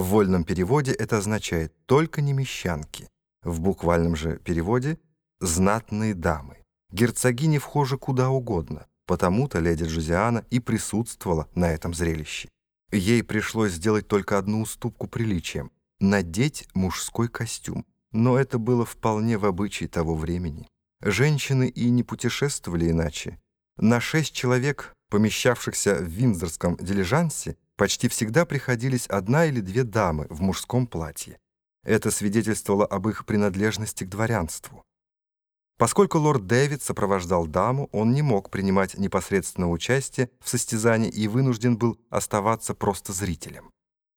В вольном переводе это означает «только не мещанки». В буквальном же переводе «знатные дамы». Герцогине вхожи куда угодно, потому-то леди Джузиана и присутствовала на этом зрелище. Ей пришлось сделать только одну уступку приличиям — надеть мужской костюм. Но это было вполне в обычае того времени. Женщины и не путешествовали иначе. На шесть человек, помещавшихся в виндзорском дилижансе, почти всегда приходились одна или две дамы в мужском платье. Это свидетельствовало об их принадлежности к дворянству. Поскольку лорд Дэвид сопровождал даму, он не мог принимать непосредственного участия в состязании и вынужден был оставаться просто зрителем.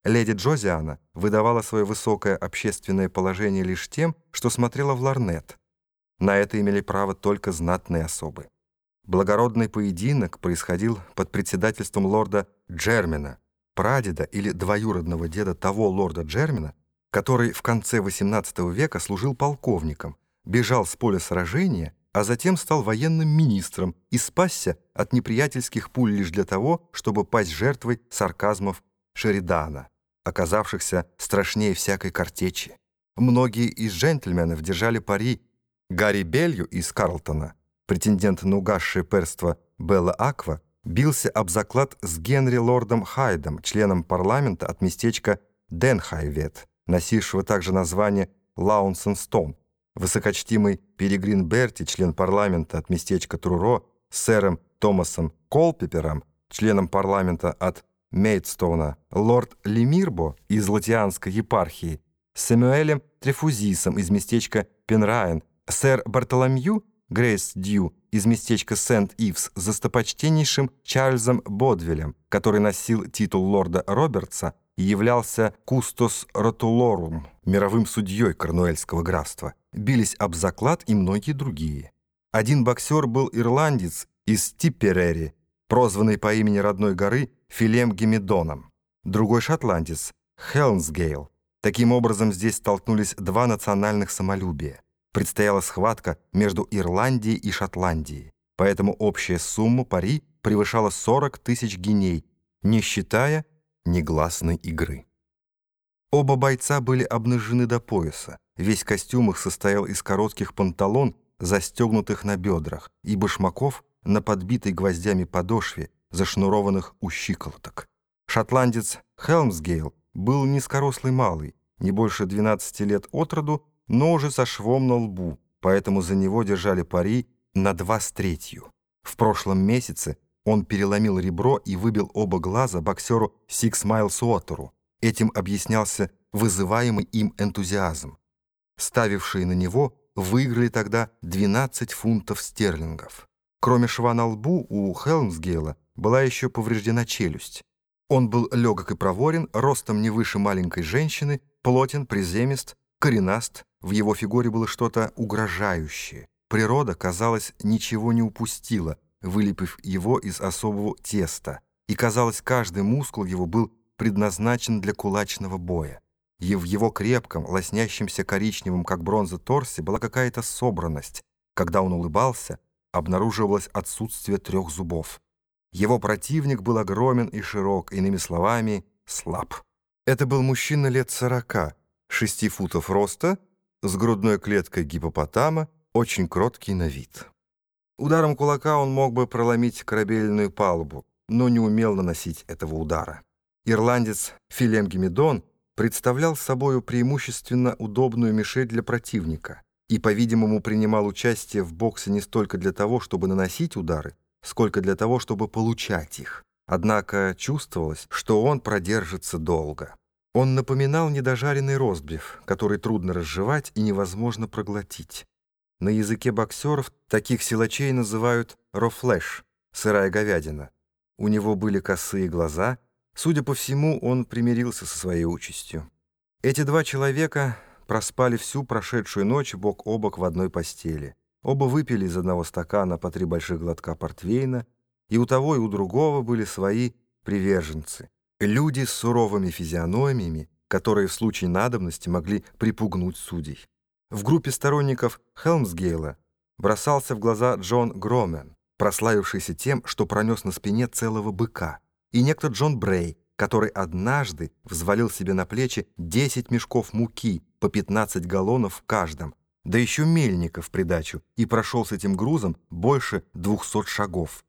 Леди Джозиана выдавала свое высокое общественное положение лишь тем, что смотрела в ларнет. На это имели право только знатные особы. Благородный поединок происходил под председательством лорда Джермина, прадеда или двоюродного деда того лорда Джермина, который в конце XVIII века служил полковником, бежал с поля сражения, а затем стал военным министром и спасся от неприятельских пуль лишь для того, чтобы пасть жертвой сарказмов Шеридана, оказавшихся страшнее всякой картечи. Многие из джентльменов держали пари Гарри Белью из Карлтона, претендент на угасшее перство Белла Аква, бился об заклад с Генри Лордом Хайдом, членом парламента от местечка Денхайвет, носившего также название Лаунсенстон, Высокочтимый Перегрин Берти, член парламента от местечка Труро, с сэром Томасом Колпепером, членом парламента от Мейдстоуна, лорд Лемирбо из Латианской епархии, Сэмюэлем Трефузисом из местечка Пенрайен, сэр Бартоломью Грейс Дью из местечка Сент-Ивс с достопочтеннейшим Чарльзом Бодвилем, который носил титул лорда Робертса и являлся кустос ротулорум, мировым судьей Корнуэльского графства, бились об заклад и многие другие. Один боксер был ирландец из Типперери, прозванный по имени родной горы Филем Гемедоном. Другой шотландец — Хелмсгейл. Таким образом, здесь столкнулись два национальных самолюбия. Предстояла схватка между Ирландией и Шотландией, поэтому общая сумма пари превышала 40 тысяч гиней, не считая негласной игры. Оба бойца были обнажены до пояса. Весь костюм их состоял из коротких панталон, застегнутых на бедрах, и башмаков на подбитой гвоздями подошве, зашнурованных у щиколоток. Шотландец Хелмсгейл был низкорослый малый, не больше 12 лет от роду, но уже со швом на лбу, поэтому за него держали пари на два с третью. В прошлом месяце он переломил ребро и выбил оба глаза боксеру Сикс Майлс Уотеру. Этим объяснялся вызываемый им энтузиазм. Ставившие на него выиграли тогда 12 фунтов стерлингов. Кроме шва на лбу, у Хелмсгейла была еще повреждена челюсть. Он был легок и проворен, ростом не выше маленькой женщины, плотен, приземист, коренаст, в его фигуре было что-то угрожающее. Природа, казалось, ничего не упустила, вылепив его из особого теста, и, казалось, каждый мускул его был предназначен для кулачного боя. И в его крепком, лоснящемся коричневом, как бронза, торсе была какая-то собранность. Когда он улыбался, обнаруживалось отсутствие трех зубов. Его противник был огромен и широк, иными словами, слаб. Это был мужчина лет сорока, шести футов роста, с грудной клеткой гипопотама, очень кроткий на вид. Ударом кулака он мог бы проломить корабельную палубу, но не умел наносить этого удара. Ирландец Филем Гемедон представлял собою преимущественно удобную мишень для противника и, по-видимому, принимал участие в боксе не столько для того, чтобы наносить удары, сколько для того, чтобы получать их. Однако чувствовалось, что он продержится долго. Он напоминал недожаренный ростбиф, который трудно разжевать и невозможно проглотить. На языке боксеров таких силачей называют рофлэш, сырая говядина. У него были косые глаза. Судя по всему, он примирился со своей участью. Эти два человека проспали всю прошедшую ночь бок о бок в одной постели. Оба выпили из одного стакана по три больших глотка портвейна, и у того и у другого были свои приверженцы. Люди с суровыми физиономиями, которые в случае надобности могли припугнуть судей. В группе сторонников Хелмсгейла бросался в глаза Джон Громен, прославившийся тем, что пронес на спине целого быка, и некто Джон Брей, который однажды взвалил себе на плечи 10 мешков муки по 15 галлонов в каждом, да еще мельника в придачу, и прошел с этим грузом больше 200 шагов.